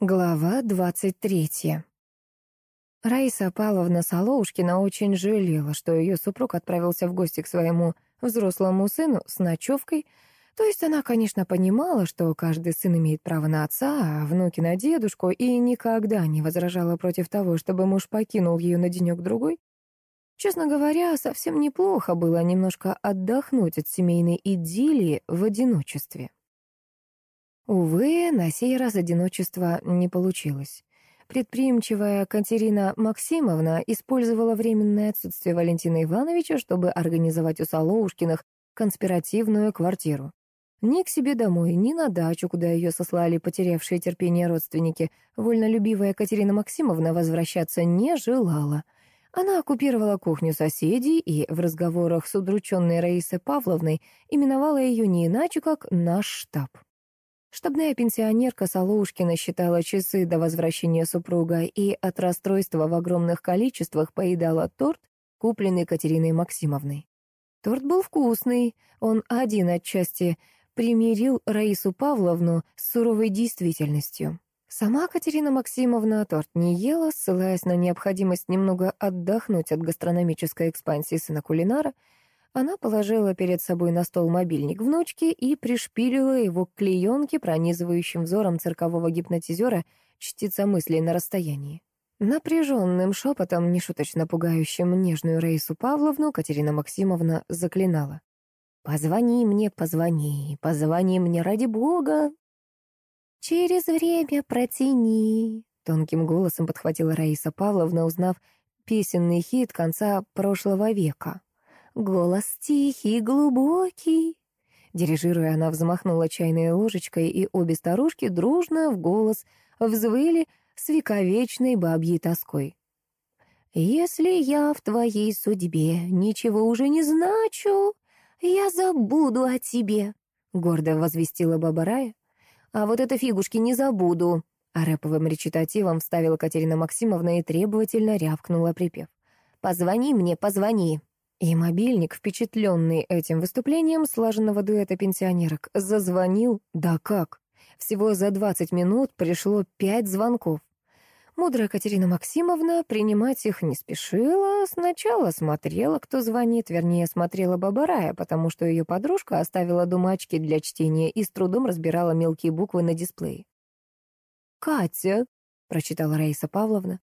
Глава двадцать третья. Раиса Павловна Солоушкина очень жалела, что ее супруг отправился в гости к своему взрослому сыну с ночевкой. То есть она, конечно, понимала, что каждый сын имеет право на отца, а внуки на дедушку, и никогда не возражала против того, чтобы муж покинул ее на денек-другой. Честно говоря, совсем неплохо было немножко отдохнуть от семейной идиллии в одиночестве. Увы, на сей раз одиночество не получилось. Предприимчивая Катерина Максимовна использовала временное отсутствие Валентина Ивановича, чтобы организовать у Солоушкиных конспиративную квартиру. Ни к себе домой, ни на дачу, куда ее сослали потерявшие терпение родственники, вольнолюбивая Катерина Максимовна возвращаться не желала. Она оккупировала кухню соседей и в разговорах с удрученной Раисой Павловной именовала ее не иначе, как «наш штаб». Штабная пенсионерка Солоушкина считала часы до возвращения супруга и от расстройства в огромных количествах поедала торт, купленный Катериной Максимовной. Торт был вкусный, он один отчасти примирил Раису Павловну с суровой действительностью. Сама Катерина Максимовна торт не ела, ссылаясь на необходимость немного отдохнуть от гастрономической экспансии сына кулинара — она положила перед собой на стол мобильник внучки и пришпилила его к клеенке, пронизывающим взором циркового гипнотизера чтица мыслей на расстоянии. Напряженным шепотом, нешуточно пугающим нежную Раису Павловну, Катерина Максимовна заклинала. «Позвони мне, позвони, позвони мне ради бога!» «Через время протяни», — тонким голосом подхватила Раиса Павловна, узнав песенный хит конца прошлого века. Голос тихий, глубокий. Дирижируя, она взмахнула чайной ложечкой, и обе старушки дружно в голос взвыли с вековечной бабьей тоской. «Если я в твоей судьбе ничего уже не значу, я забуду о тебе», — гордо возвестила баба Рая. «А вот это фигушки не забуду», — а рэповым речитативом вставила Катерина Максимовна и требовательно рявкнула припев. «Позвони мне, позвони». И мобильник, впечатленный этим выступлением слаженного дуэта пенсионерок, зазвонил, да как. Всего за 20 минут пришло пять звонков. Мудрая Катерина Максимовна принимать их не спешила, сначала смотрела, кто звонит, вернее, смотрела Бабарая, потому что ее подружка оставила дома очки для чтения и с трудом разбирала мелкие буквы на дисплее. «Катя», — прочитала Раиса Павловна.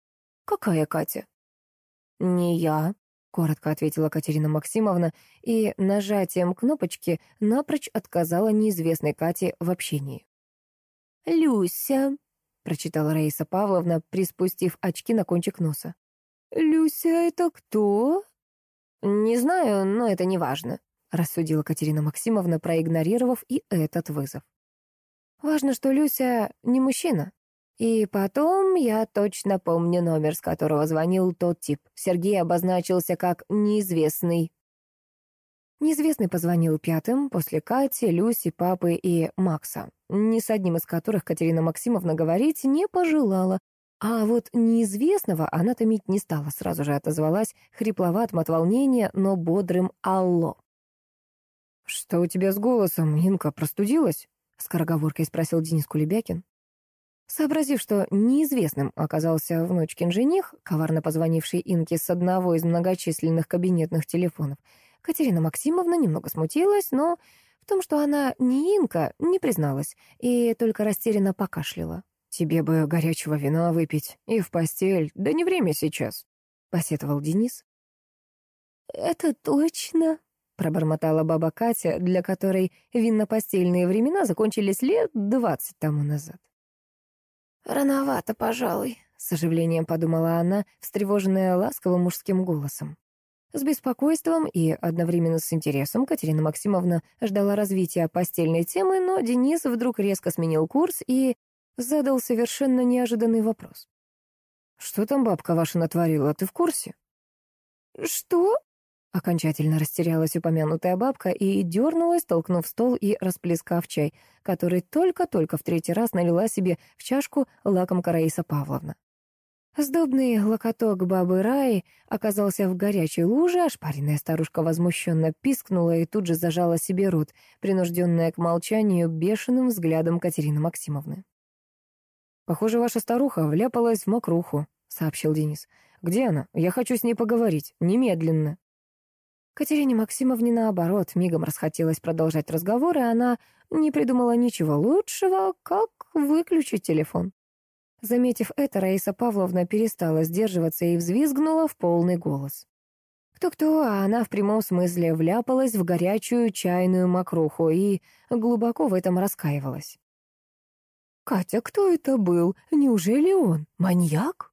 «Какая Катя?» «Не я», — коротко ответила Катерина Максимовна и нажатием кнопочки напрочь отказала неизвестной Кате в общении. «Люся», — прочитала Раиса Павловна, приспустив очки на кончик носа. «Люся, это кто?» «Не знаю, но это не важно», — рассудила Катерина Максимовна, проигнорировав и этот вызов. «Важно, что Люся не мужчина, и потом я точно помню номер, с которого звонил тот тип. Сергей обозначился как «неизвестный». Неизвестный позвонил пятым после Кати, Люси, папы и Макса, ни с одним из которых Катерина Максимовна говорить не пожелала. А вот неизвестного она томить не стала, сразу же отозвалась хрипловатым от волнения, но бодрым «Алло». «Что у тебя с голосом, Инка, простудилась?» — скороговоркой спросил Денис Кулебякин. Сообразив, что неизвестным оказался внучкин жених, коварно позвонивший Инке с одного из многочисленных кабинетных телефонов, Катерина Максимовна немного смутилась, но в том, что она не Инка, не призналась и только растерянно покашляла. «Тебе бы горячего вина выпить и в постель, да не время сейчас», — посетовал Денис. «Это точно», — пробормотала баба Катя, для которой винно-постельные времена закончились лет двадцать тому назад. «Рановато, пожалуй», — с оживлением подумала она, встревоженная ласковым мужским голосом. С беспокойством и одновременно с интересом Катерина Максимовна ждала развития постельной темы, но Денис вдруг резко сменил курс и задал совершенно неожиданный вопрос. «Что там бабка ваша натворила, ты в курсе?» «Что?» Окончательно растерялась упомянутая бабка и дернулась, толкнув стол и расплескав чай, который только-только в третий раз налила себе в чашку лакомка Раиса Павловна. Сдобный локоток бабы Раи оказался в горячей луже, ошпаренная старушка возмущенно пискнула и тут же зажала себе рот, принужденная к молчанию бешеным взглядом Катерины Максимовны. «Похоже, ваша старуха вляпалась в мокруху», — сообщил Денис. «Где она? Я хочу с ней поговорить. Немедленно». Катерине Максимовне, наоборот, мигом расхотелось продолжать разговор, и она не придумала ничего лучшего, как выключить телефон. Заметив это, Раиса Павловна перестала сдерживаться и взвизгнула в полный голос. Кто-кто, а она в прямом смысле вляпалась в горячую чайную мокруху и глубоко в этом раскаивалась. «Катя, кто это был? Неужели он? Маньяк?»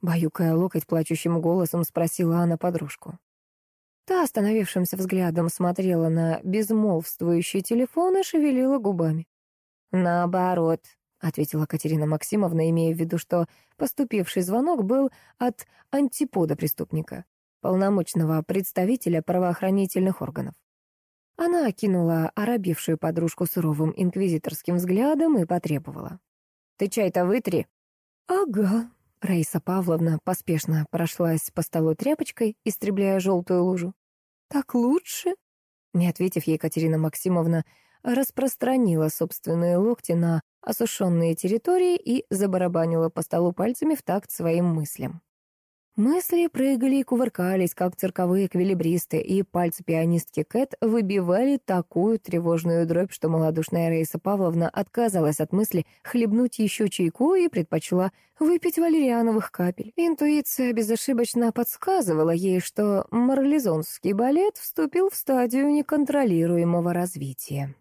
Баюкая локоть плачущим голосом, спросила она подружку. Та остановившимся взглядом смотрела на безмолвствующий телефон и шевелила губами. «Наоборот», — ответила Катерина Максимовна, имея в виду, что поступивший звонок был от антипода преступника, полномочного представителя правоохранительных органов. Она окинула оробившую подружку суровым инквизиторским взглядом и потребовала. «Ты чай-то вытри». «Ага», Раиса Павловна поспешно прошлась по столу тряпочкой, истребляя желтую лужу. «Так лучше?» Не ответив, Екатерина Максимовна распространила собственные локти на осушенные территории и забарабанила по столу пальцами в такт своим мыслям. Мысли прыгали и кувыркались, как цирковые эквилибристы, и пальцы пианистки Кэт выбивали такую тревожную дробь, что малодушная Рейса Павловна отказалась от мысли хлебнуть еще чайку и предпочла выпить валериановых капель. Интуиция безошибочно подсказывала ей, что марлезонский балет вступил в стадию неконтролируемого развития.